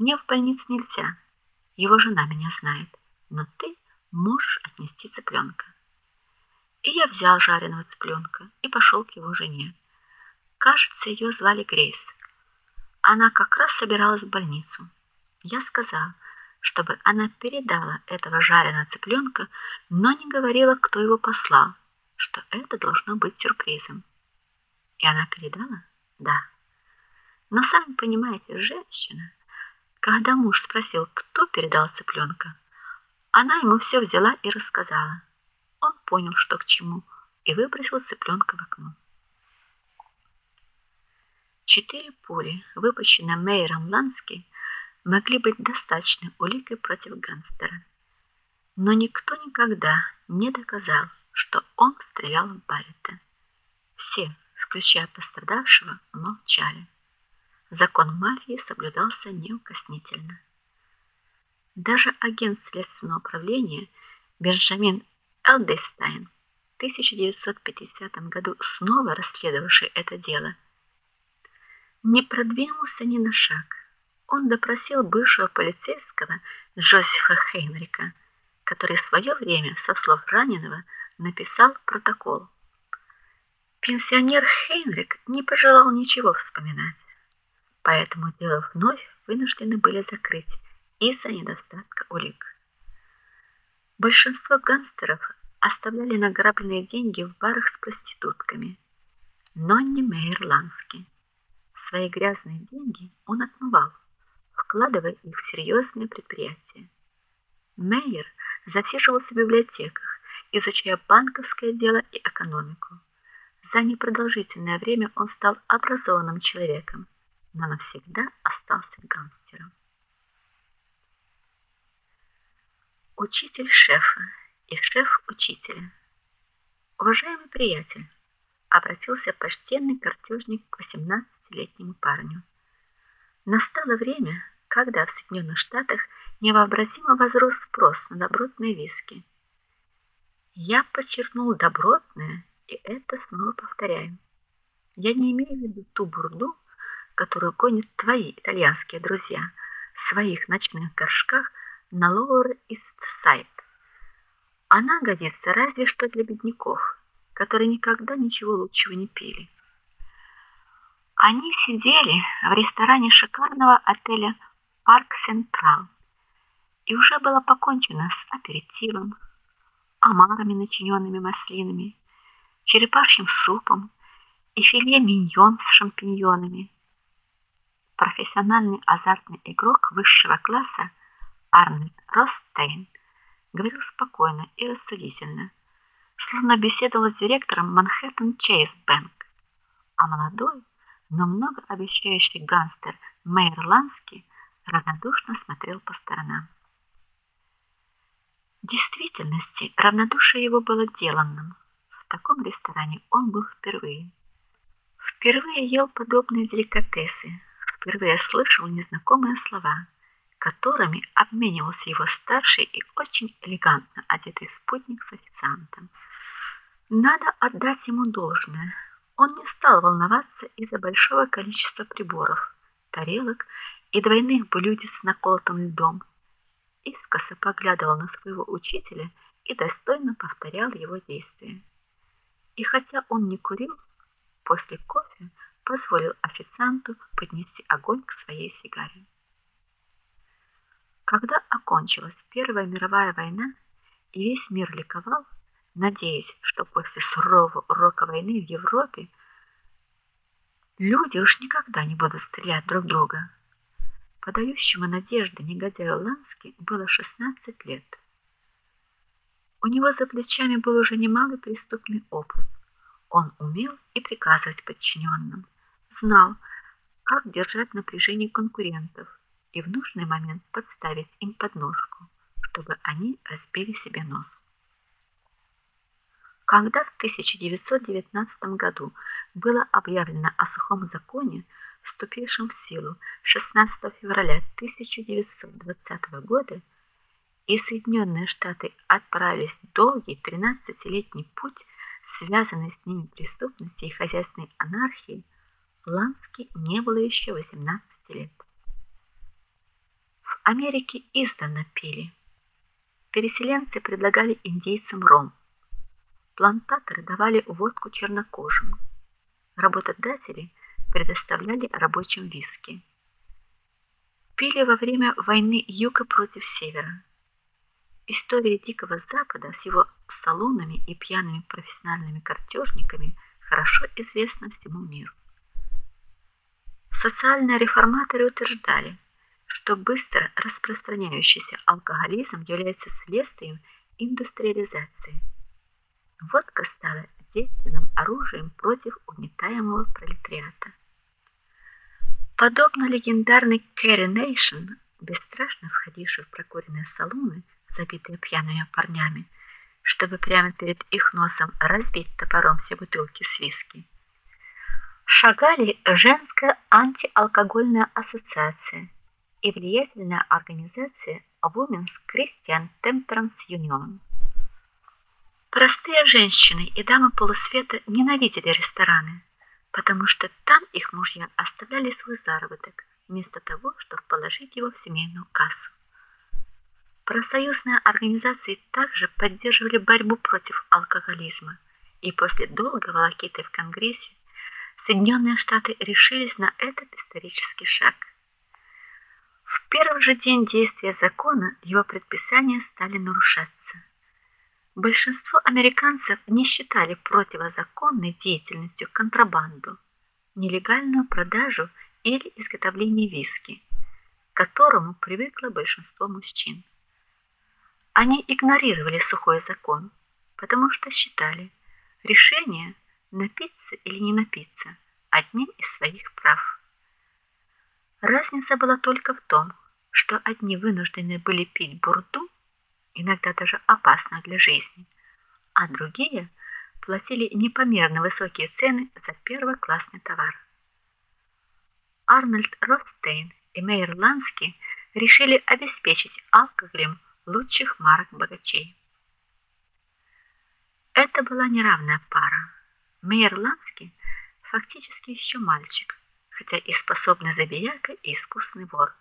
Мне в больницу нельзя. Его жена меня знает, но ты можешь отнести цыпленка». И я взял жареного цыпленка и пошел к его жене. Кажется, ее звали Грейс. Она как раз собиралась в больницу. Я сказал, чтобы она передала этого жареного цыпленка, но не говорила, кто его послал, что это должно быть сюрпризом. И она передала? Да. Но сами понимаете, женщина, когда муж спросил, кто передал цыпленка, она ему все взяла и рассказала. Он понял, что к чему, и выбросил цыпленка в окно. Четыре пули, выпущенные Мейером Лански, могли быть достаточной уликой против гангстера. Но никто никогда не доказал, что он стрелял в Баррета. Все, включая пострадавшего, молчали. Закон мафии соблюдался неукоснительно. Даже агент следственного управления Бенджамин Элдестайн в 1950 году снова расследовавший это дело, не продвинулся ни на шаг. Он допросил бывшего полицейского Джозефа Хейнрика, который в свое время со слов раненого написал протокол. Пенсионер Хейнрик не пожелал ничего вспоминать. Поэтому дело вновь вынуждены были закрыть из-за недостатка улик. Большинство гангстеров оставляли награбленные деньги в барах с проститутками, но не Мейер Ланский. Свои грязные деньги он отмывал, вкладывая их в серьезные предприятия. Мейер засиживался в библиотеках, изучая банковское дело и экономику. За непродолжительное время он стал образованным человеком, но навсегда остался гангстером. Учитель шефа и шеф учителя. Уважаемый приятель, обратился почтенный картежник к 18-летнему парню. Настало время, когда в Соединенных Штатах невообразимо возрос спрос на добротные виски. Я подчеркнул добротное, и это снова повторяю. Я не имею в виду ту бурду, которую гонят твои итальянские друзья в своих ночных горшках на Lower East Side. Она годится разве что для бедняков, которые никогда ничего лучшего не пили. Они сидели в ресторане шикарного отеля Парк Централ. И уже было покончено с аперитивом, омарами, начиненными маслинами, черепашьим супом и филе миньон с шампиньонами. Профессиональный азартный игрок высшего класса Арнольд Ростейн говорил спокойно и рассудительно, словно беседовал с директором Манхэттен Чейз Бэнк. А молодой, но многообещающий гангстер Мэйр Лански равнодушно смотрел по сторонам. В действительности, равнодушие его было деланным. В таком ресторане он был впервые. Впервые ел подобные деликатесы, впервые слышал незнакомые слова которыми обменивался его старший и очень элегантно одетый спутник с официантом. Надо отдать ему должное. Он не стал волноваться из-за большого количества приборов, тарелок и двойных блюдец с наколотым льдом. Искоса поглядывал на своего учителя и достойно повторял его действия. И хотя он не курил, после кофе позволил официанту поднести огонь к своей сигаре. Когда окончилась Первая мировая война, и весь мир ликовал, надеясь, что после сурового урока войны в Европе люди уж никогда не будут стрелять друг друга. Подающему надежды негодяю Лански было 16 лет. У него за плечами был уже немалый преступный опыт. Он умел и приказывать подчиненным, знал, как держать напряжение конкурентов и в нужный момент подставить им подножку, чтобы они разбили себе нос. Когда в 1919 году было объявлено о сухом законе, вступившем в силу 16 февраля 1920 года, и Соединенные Штаты отправились в долгий 13-летний путь, связанный с ними преступностью и хозяйственной анархией, Лански не было еще 18 лет. Америке издавна пили. Переселенцы предлагали индейцам ром. Плантаторы давали водку чернокожим. Работодатели предоставляли рабочим виски. Пили во время войны юга против севера. История Дикого Запада с его салонами и пьяными профессиональными картежниками хорошо известна всему миру. Социальные реформаторы утверждали, что быстро распространяющийся алкоголизм является следствием индустриализации. Водка стала действенным оружием против угнетаемого пролетариата. Подобно легендарной Кэрри Нейшн, бесстрашно входившей в прокуренные салоны, забитые пьяными парнями, чтобы прямо перед их носом разбить топором все бутылки с виски, шагали женская антиалкогольная ассоциация и влиятельная организация Women's Christian Temperance Union. Простые женщины и дамы полусвета ненавидели рестораны, потому что там их мужья оставляли свой заработок вместо того, чтобы положить его в семейную кассу. Профсоюзные организации также поддерживали борьбу против алкоголизма, и после долгого лакиты в Конгрессе Соединенные Штаты решились на этот исторический шаг. В первый же день действия закона его предписания стали нарушаться. Большинство американцев не считали противозаконной деятельностью контрабанду, нелегальную продажу или изготовление виски, к которому привыкло большинство мужчин. Они игнорировали сухой закон, потому что считали решение напиться или не напиться одним из своих прав. Разница была только в том, что одни вынуждены были пить бурду, иногда даже опасную для жизни, а другие платили непомерно высокие цены за первоклассный товар. Арнольд Ротстейн и Мейер Лански решили обеспечить алкоголем лучших марок богачей. Это была неравная пара. Мейер Ланский фактически еще мальчик, хотя и способный забияка и искусный вор.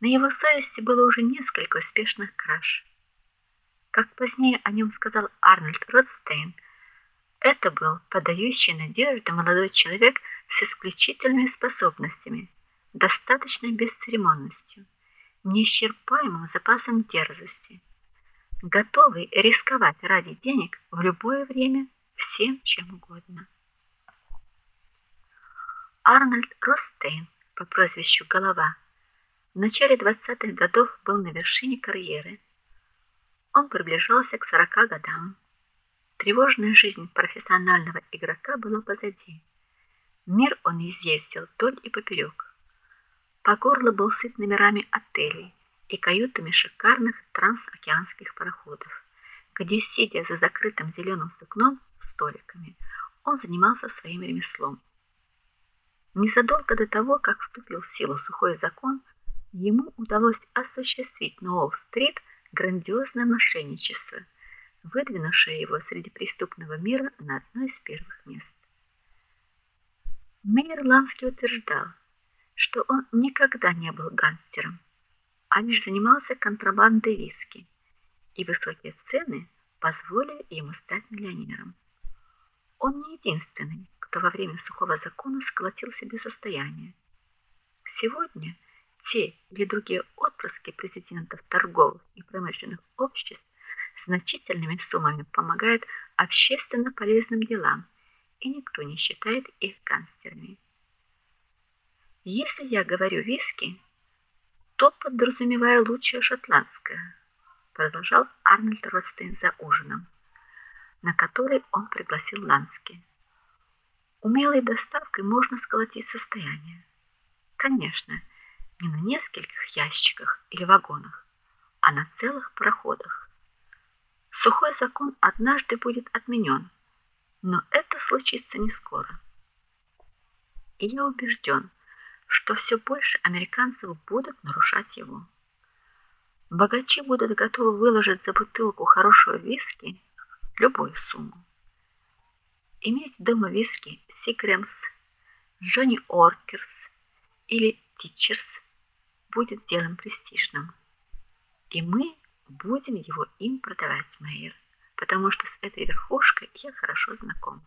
На его совести было уже несколько успешных краж. Как позднее о нем сказал Арнольд Ротстейн, это был подающий надежды молодой человек с исключительными способностями, достаточной бесцеремонностью, неисчерпаемым запасом дерзости, готовый рисковать ради денег в любое время всем чем угодно. Арнольд Ростейн по прозвищу Голова в начале 20-х годов был на вершине карьеры. Он приближался к 40 годам. Тревожная жизнь профессионального игрока была позади. Мир он изъездил вдоль и поперек. По горло был сыт номерами отелей и каютами шикарных трансокеанских пароходов, где сидя за закрытым зеленым сукном столиками, он занимался своим ремеслом. Незадолго до того, как вступил в силу сухой закон, ему удалось осуществить на Уолл-стрит грандиозное мошенничество, выдвинувшее его среди преступного мира на одно из первых мест. Мейер Ланский утверждал, что он никогда не был гангстером, а лишь занимался контрабандой виски, и высокие цены позволили ему стать миллионером. Он не единственный, кто во время сухого закона сколотил себе состояние. Сегодня те или другие отпрыски президентов торговых и промышленных обществ значительными суммами помогают общественно полезным делам, и никто не считает их гангстерами. Если я говорю виски, то подразумеваю лучшее шотландское, продолжал Арнольд Ротстейн за ужином на который он пригласил Лански. Умелой доставкой можно сколотить состояние. Конечно, не на нескольких ящиках или вагонах, а на целых пароходах. Сухой закон однажды будет отменен, но это случится не скоро. И я убежден, что все больше американцев будут нарушать его. Богачи будут готовы выложить за бутылку хорошего виски любую сумму. Иметь дома виски Сикремс, Джонни Оркерс или Тичерс будет делом престижным. И мы будем его им продавать, Мейер, потому что с этой верхушкой я хорошо знаком.